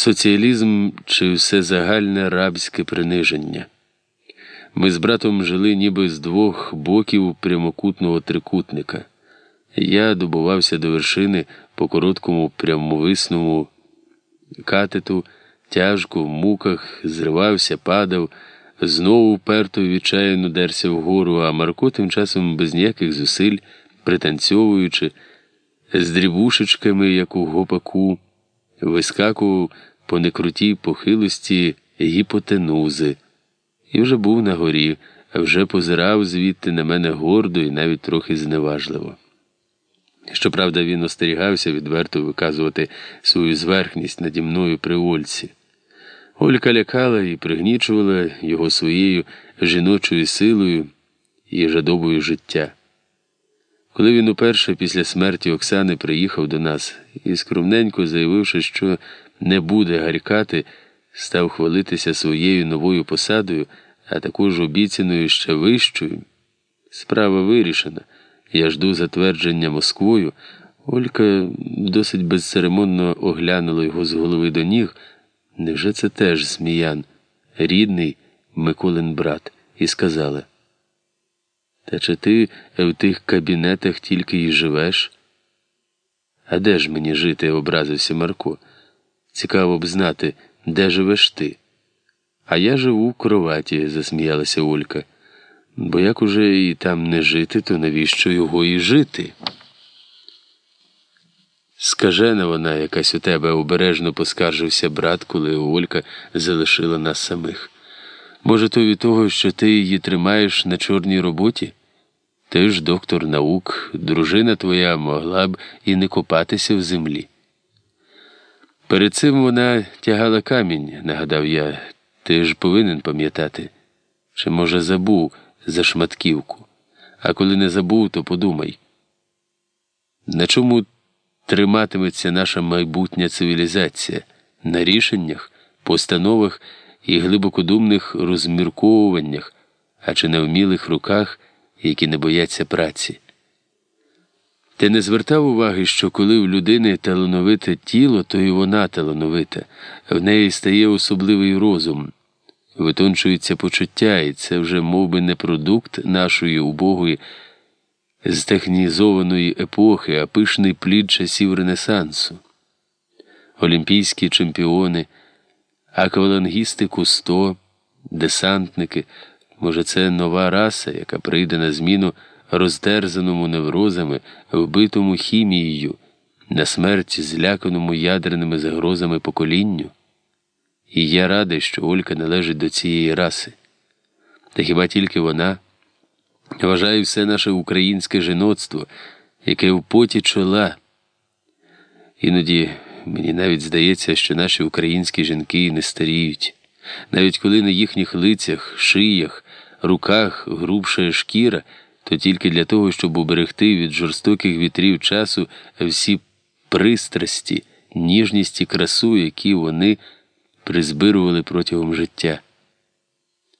соціалізм чи все загальне рабське приниження. Ми з братом жили ніби з двох боків прямокутного трикутника. Я добувався до вершини по короткому прямовисному катету, тяжко в муках, зривався, падав, знову вперто відчаяно дерся вгору, а Марко тим часом без ніяких зусиль, пританцьовуючи, з дрібушечками, як у гопаку, вискакував по некрутій похилості гіпотенузи, і вже був на горі, а вже позирав звідти на мене гордо і навіть трохи зневажливо. Щоправда, він остерігався відверто виказувати свою зверхність наді мною при Ольці. Олька лякала і пригнічувала його своєю жіночою силою і жадобою життя. Коли він уперше після смерті Оксани приїхав до нас і, скромненько заявивши, що не буде гарькати, став хвалитися своєю новою посадою, а також обіцяною ще вищою, справа вирішена. Я жду затвердження Москвою. Олька досить безцеремонно оглянула його з голови до ніг. Невже це теж Зміян, рідний Миколин брат, і сказала. Та чи ти в тих кабінетах тільки й живеш? А де ж мені жити? образився Марко. Цікаво б знати, де живеш ти. А я живу в кроваті, засміялася Олька. Бо як уже і там не жити, то навіщо його і жити? Скажена вона якась у тебе обережно поскаржився брат, коли Олька залишила нас самих. Може, то від того, що ти її тримаєш на чорній роботі? Ти ж доктор наук, дружина твоя могла б і не копатися в землі. Перед цим вона тягала камінь, нагадав я, ти ж повинен пам'ятати. Чи, може, забув за шматківку, а коли не забув, то подумай. На чому триматиметься наша майбутня цивілізація? На рішеннях, постановах і глибокодумних розмірковуваннях, а чи на вмілих руках, які не бояться праці. Ти не звертав уваги, що коли в людини талановите тіло, то і вона талановита, в неї стає особливий розум. Витончуються почуття, і це вже мов би, не продукт нашої убогої зтехнізованої епохи, а пишний плід часів Ренесансу. Олімпійські чемпіони, аквалангісти Кусто, десантники, може, це нова раса, яка прийде на зміну роздерзаному неврозами, вбитому хімією, на смерть зляканому ядерними загрозами поколінню. І я радий, що Олька належить до цієї раси. Та хіба тільки вона вважаю все наше українське жіноцтво, яке в поті чола. Іноді мені навіть здається, що наші українські жінки не старіють, навіть коли на їхніх лицях, шиях, руках грубша шкіра, то тільки для того, щоб уберегти від жорстоких вітрів часу всі пристрасті, ніжність і красу, які вони призбирували протягом життя.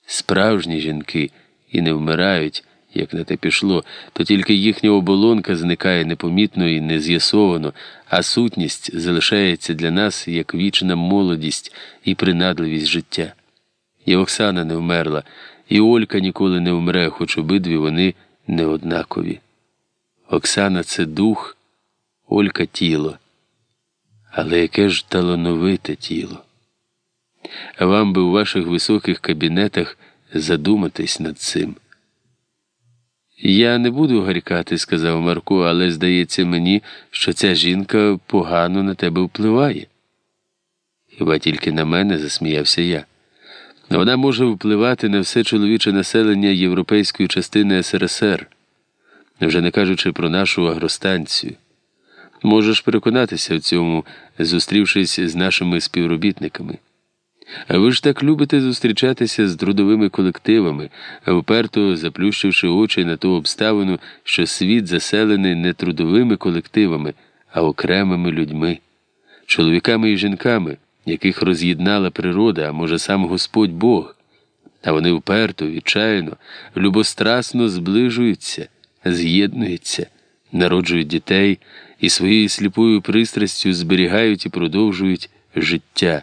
Справжні жінки і не вмирають, як на те пішло, то тільки їхня оболонка зникає непомітно і нез'ясовано, а сутність залишається для нас як вічна молодість і принадливість життя. І Оксана не вмерла, і Олька ніколи не вмре, хоч обидві вони неоднакові. Оксана це дух, Олька тіло. Але яке ж талановите тіло. Вам би у ваших високих кабінетах задуматись над цим. Я не буду гарькати, сказав Марко, але здається мені, що ця жінка погано на тебе впливає. Хіба тільки на мене, засміявся я. Вона може впливати на все чоловіче населення європейської частини СРСР, вже не кажучи про нашу агростанцію. Можеш переконатися в цьому, зустрівшись з нашими співробітниками. А ви ж так любите зустрічатися з трудовими колективами, вперто заплющивши очі на ту обставину, що світ заселений не трудовими колективами, а окремими людьми, чоловіками і жінками, яких роз'єднала природа, а може сам Господь Бог. А вони вперто, відчайно, любострастно зближуються, з'єднуються, народжують дітей і своєю сліпою пристрастю зберігають і продовжують життя.